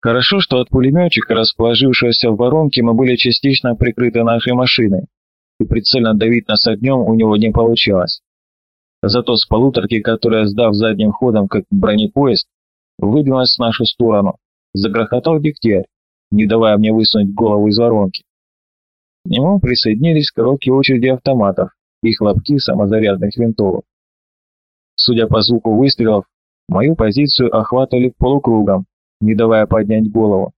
Хорошо, что от пулеметчика, расположившегося в воронке, мы были частично прикрыты нашей машиной, и прицельно давить нас огнем у него не получалось. Зато с полуторки, которая, сдав задним ходом, как бронепоезд, выдвинулась в нашу сторону, загрохотал дегтярь, не давая мне высунуть голову из воронки. К нему присоединились короткие очереди автоматов и хлопки самозарядных винтовок. Судя по звуку выстрелов, мою позицию охватывали полукругом, не давая поднять голову,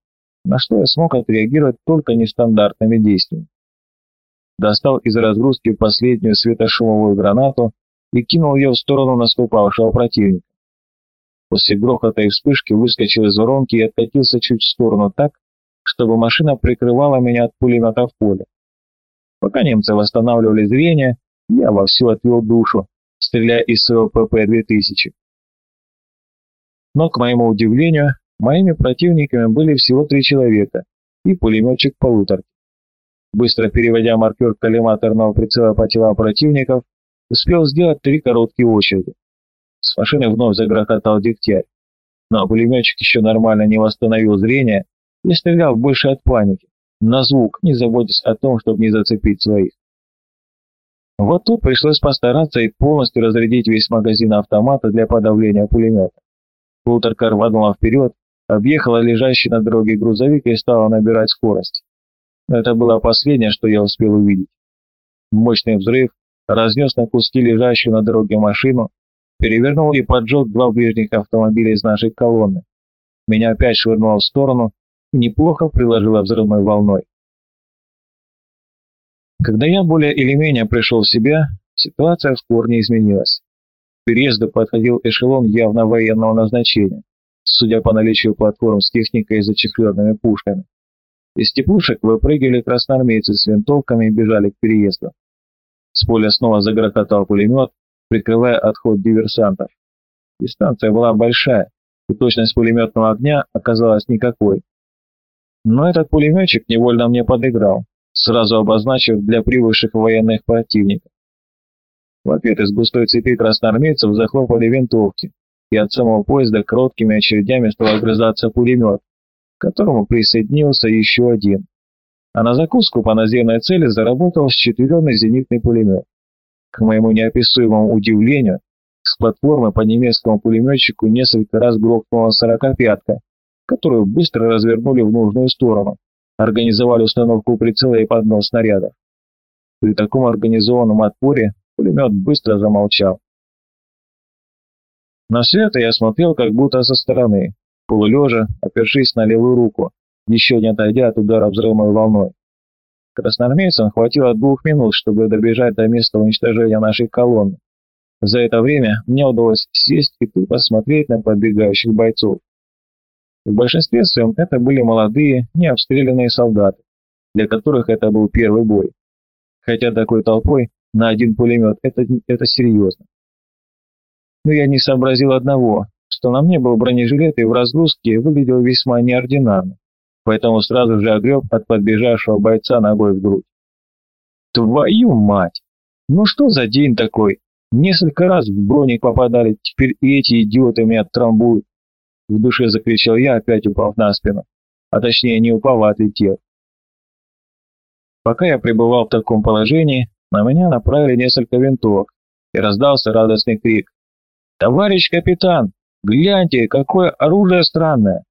на что я смог отреагировать только нестандартными действиями. Достал из разгрузки последнюю светошумовую гранату и кинул ее в сторону наступавшего противника. После грохота и вспышки выскочил из воронки и откатился чуть в сторону так, чтобы машина прикрывала меня от пулемета в поле. Пока немцы восстанавливали зрение, я вовсю отвел душу, стреляя из своего ПП-2000. Но, к моему удивлению, Моими противниками были всего три человека и пулеметчик полуторки. Быстро переводя маркер коллиматорного прицела по телам противников, успел сделать три короткие очереди. С машины вновь загрохотал дегтярь, но пулеметчик еще нормально не восстановил зрение и стрелял больше от паники, на звук, не заботясь о том, чтобы не зацепить своих. Вот тут пришлось постараться и полностью разрядить весь магазин автомата для подавления пулемета. Полуторка рванула вперед, объехала лежащий на дороге грузовик и стала набирать скорость. Это было последнее, что я успел увидеть. Мощный взрыв разнес на куски лежащую на дороге машину, перевернул и поджег два ближних автомобиля из нашей колонны. Меня опять швырнуло в сторону и неплохо приложило взрывной волной. Когда я более или менее пришел в себя, ситуация в корне изменилась. К переезду подходил эшелон явно военного назначения судя по наличию платформ с техникой и зачехленными пушками. Из теплушек выпрыгивали красноармейцы с винтовками и бежали к переезду. С поля снова загрохотал пулемет, прикрывая отход диверсантов. Дистанция была большая, и точность пулеметного огня оказалась никакой. Но этот пулеметчик невольно мне подыграл, сразу обозначив для привыкших военных противников. В ответ из густой цепи красноармейцев захлопали винтовки, и от самого поезда короткими очередями стал огрызаться пулемет, к которому присоединился еще один. А на закуску по наземной цели заработал счетверенный зенитный пулемет. К моему неописуемому удивлению, с платформы по немецкому пулеметчику несколько раз грохнула сорокопятка, которую быстро развернули в нужную сторону, организовали установку прицела и поднос снарядов. При таком организованном отпоре пулемет быстро замолчал. На все это я смотрел как будто со стороны, полулежа, опершись на левую руку, еще не отойдя от удара взрывной волной. Красноармейцам хватило двух минут, чтобы добежать до места уничтожения нашей колонны. За это время мне удалось сесть и тупо смотреть на подбегающих бойцов. В большинстве своем это были молодые, необстрелянные солдаты, для которых это был первый бой. Хотя такой толпой на один пулемет это, это серьезно но я не сообразил одного, что на мне был бронежилет и в разгрузке выглядел весьма неординарно, поэтому сразу же огреб от подбежавшего бойца ногой в грудь. Твою мать! Ну что за день такой? Несколько раз в броник попадали, теперь и эти идиоты меня трамбуют. В душе закричал я, опять упав на спину, а точнее не упав, а отлетев. Пока я пребывал в таком положении, на меня направили несколько винтовок, и раздался радостный крик. «Товарищ капитан, гляньте, какое оружие странное!»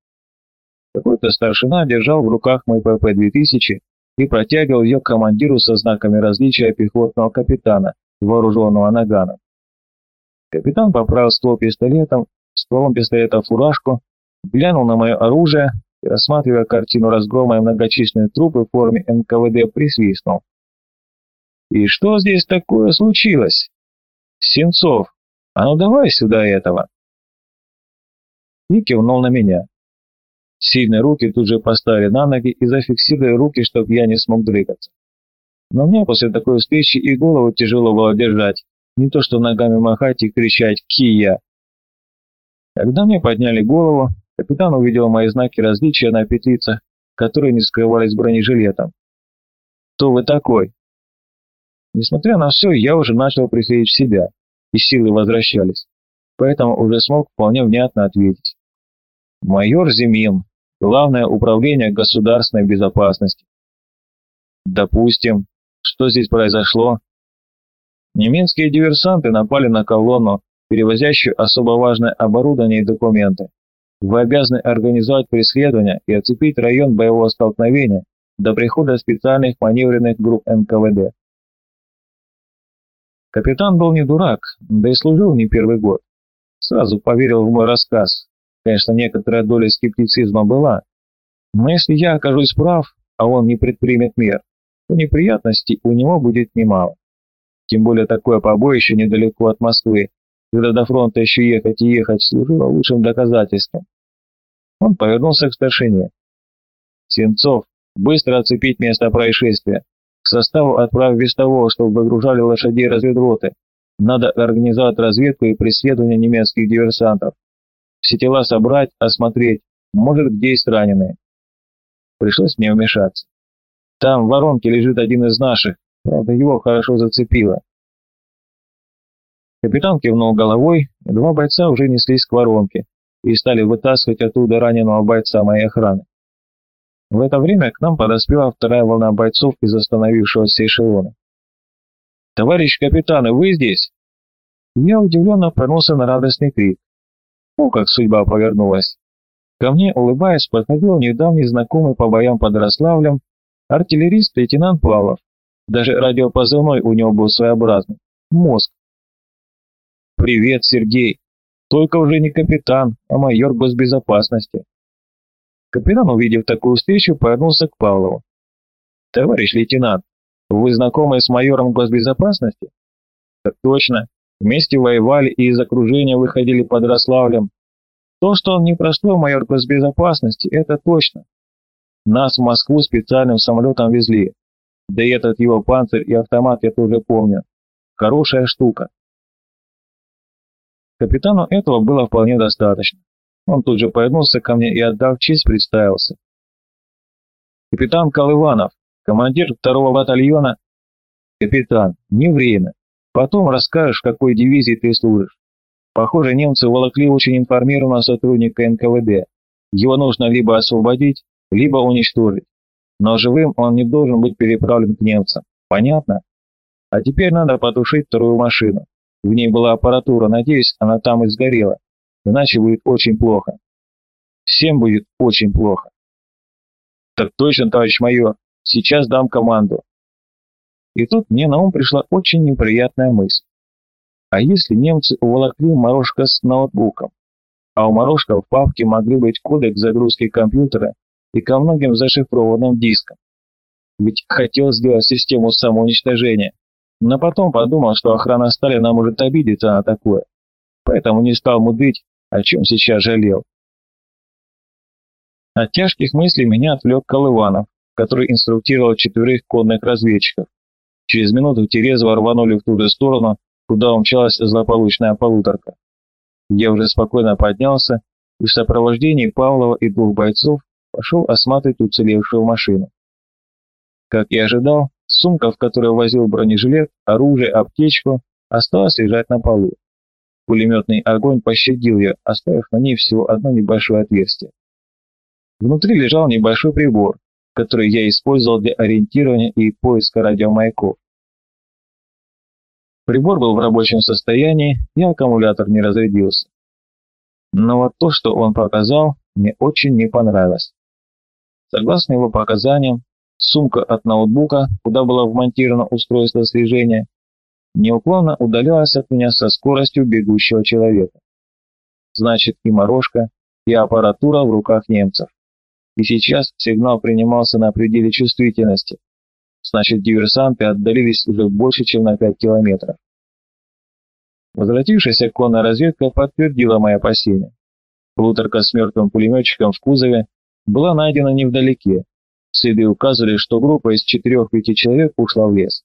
Какой-то старшина держал в руках мой ПП-2000 и протягивал ее командиру со знаками различия пехотного капитана, вооруженного наганом. Капитан поправил ствол пистолетом, стволом пистолета фуражку, глянул на мое оружие и, рассматривая картину разгрома и многочисленные трупы в форме НКВД, присвистнул. «И что здесь такое случилось?» «Сенцов, а ну давай сюда этого. И кивнул на меня. Сильные руки тут же поставили на ноги и зафиксировали руки, чтобы я не смог двигаться. Но мне после такой встречи и голову тяжело было держать, не то что ногами махать и кричать «Кия!». Когда мне подняли голову, капитан увидел мои знаки различия на петлицах, которые не скрывались бронежилетом. «Кто вы такой?» Несмотря на все, я уже начал приходить в себя и силы возвращались, поэтому уже смог вполне внятно ответить. «Майор Зимин, Главное управление государственной безопасности. Допустим, что здесь произошло? Немецкие диверсанты напали на колонну, перевозящую особо важное оборудование и документы. Вы обязаны организовать преследование и оцепить район боевого столкновения до прихода специальных маневренных групп НКВД. Капитан был не дурак, да и служил не первый год. Сразу поверил в мой рассказ. Конечно, некоторая доля скептицизма была. Но если я окажусь прав, а он не предпримет мер, то неприятностей у него будет немало. Тем более такое побоище недалеко от Москвы, когда до фронта еще ехать и ехать служило лучшим доказательством. Он повернулся к старшине. «Сенцов, быстро оцепить место происшествия. Составу отправь вестового, чтобы выгружали лошадей разведроты. Надо организовать разведку и преследование немецких диверсантов. Все тела собрать, осмотреть, может, где есть раненые». Пришлось мне вмешаться. Там в воронке лежит один из наших, правда, его хорошо зацепило. Капитан кивнул головой, два бойца уже неслись к воронке и стали вытаскивать оттуда раненого бойца моей охраны. В это время к нам подоспела вторая волна бойцов из остановившегося эшелона. «Товарищ капитан, вы здесь?» Я удивленно пронулся на радостный крик. О, как судьба повернулась! Ко мне, улыбаясь, подходил недавний знакомый по боям под Рославлем артиллерист лейтенант Павлов. Даже радиопозывной у него был своеобразный – мозг. «Привет, Сергей. Только уже не капитан, а майор госбезопасности». Капитан, увидев такую встречу, повернулся к Павлову. «Товарищ лейтенант, вы знакомы с майором госбезопасности?» «Так точно. Вместе воевали и из окружения выходили под Рославлем. То, что он не простой майор госбезопасности, это точно. Нас в Москву специальным самолетом везли. Да и этот его панцирь и автомат я тоже помню. Хорошая штука. Капитану этого было вполне достаточно. Он тут же повернулся ко мне и, отдав честь, представился. «Капитан Колыванов, командир второго батальона...» «Капитан, не время. Потом расскажешь, в какой дивизии ты служишь. Похоже, немцы волокли очень информированного сотрудника НКВД. Его нужно либо освободить, либо уничтожить. Но живым он не должен быть переправлен к немцам. Понятно? А теперь надо потушить вторую машину. В ней была аппаратура, надеюсь, она там и сгорела. Иначе будет очень плохо. Всем будет очень плохо. Так точно, товарищ майор. Сейчас дам команду. И тут мне на ум пришла очень неприятная мысль. А если немцы уволокли Морошка с ноутбуком? А у Морошка в папке могли быть кодек загрузки компьютера и ко многим зашифрованным дискам. Ведь хотел сделать систему самоуничтожения, но потом подумал, что охрана Сталина может обидеться на такое, поэтому не стал мудрить, о чем сейчас жалел. От тяжких мыслей меня отвлек Колыванов, который инструктировал четверых конных разведчиков. Через минуту те резво рванули в ту же сторону, куда умчалась злополучная полуторка. Я уже спокойно поднялся и в сопровождении Павлова и двух бойцов пошел осматривать уцелевшую машину. Как и ожидал, сумка, в которой возил бронежилет, оружие, аптечку, осталась лежать на полу. Пулеметный огонь пощадил ее, оставив на ней всего одно небольшое отверстие. Внутри лежал небольшой прибор, который я использовал для ориентирования и поиска радиомаяков. Прибор был в рабочем состоянии, и аккумулятор не разрядился. Но вот то, что он показал, мне очень не понравилось. Согласно его показаниям, сумка от ноутбука, куда было вмонтировано устройство слежения, неуклонно удалялась от меня со скоростью бегущего человека. Значит, и морожка, и аппаратура в руках немцев. И сейчас сигнал принимался на пределе чувствительности. Значит, диверсанты отдалились уже больше, чем на 5 километров. Возвратившаяся конная разведка подтвердила мои опасения. Полуторка с мертвым пулеметчиком в кузове была найдена невдалеке. Следы указывали, что группа из четырех-пяти человек ушла в лес.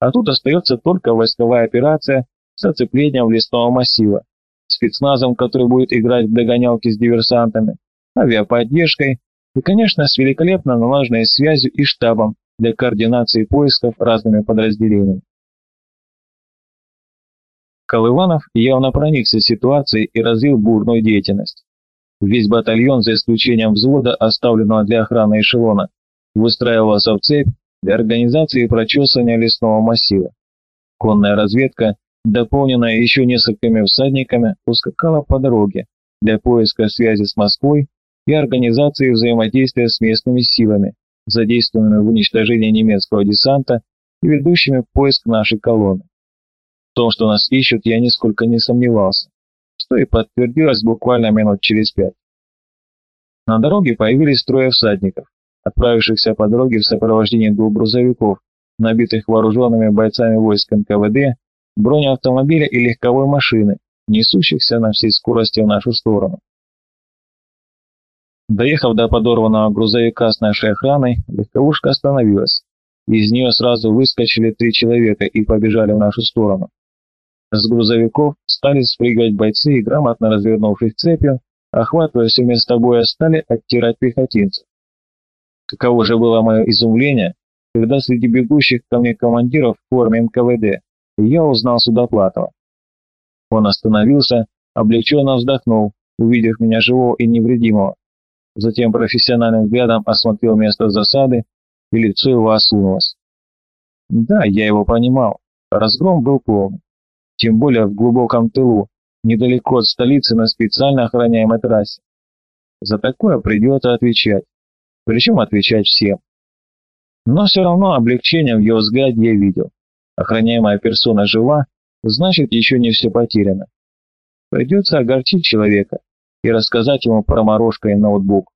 А тут остается только войсковая операция с оцеплением лесного массива, спецназом, который будет играть в догонялки с диверсантами, авиаподдержкой и, конечно, с великолепно налаженной связью и штабом для координации поисков разными подразделениями. Колыванов явно проникся ситуацией и развил бурную деятельность. Весь батальон, за исключением взвода, оставленного для охраны эшелона, выстраивался в цепь для организации прочесывания лесного массива. Конная разведка, дополненная еще несколькими всадниками, ускакала по дороге для поиска связи с Москвой и организации взаимодействия с местными силами, задействованными в уничтожении немецкого десанта и ведущими поиск нашей колонны. В том, что нас ищут, я нисколько не сомневался, что и подтвердилось буквально минут через пять. На дороге появились трое всадников, отправившихся по дороге в сопровождении двух грузовиков, набитых вооруженными бойцами войск НКВД, бронеавтомобиля и легковой машины, несущихся на всей скорости в нашу сторону. Доехав до подорванного грузовика с нашей охраной, легковушка остановилась. Из нее сразу выскочили три человека и побежали в нашу сторону. С грузовиков стали спрыгивать бойцы и, грамотно развернувшись цепью, охватывая все место боя, стали оттирать пехотинцев. Каково же было мое изумление, когда среди бегущих ко мне командиров в форме НКВД я узнал Судоплатова. Он остановился, облегченно вздохнул, увидев меня живого и невредимого. Затем профессиональным взглядом осмотрел место засады, и лицо его осунулось. Да, я его понимал, разгром был полный. Тем более в глубоком тылу, недалеко от столицы на специально охраняемой трассе. За такое придется отвечать. Причем отвечать всем. Но все равно облегчение в его взгляде я видел. Охраняемая персона жива, значит еще не все потеряно. Придется огорчить человека и рассказать ему про морожка и ноутбук.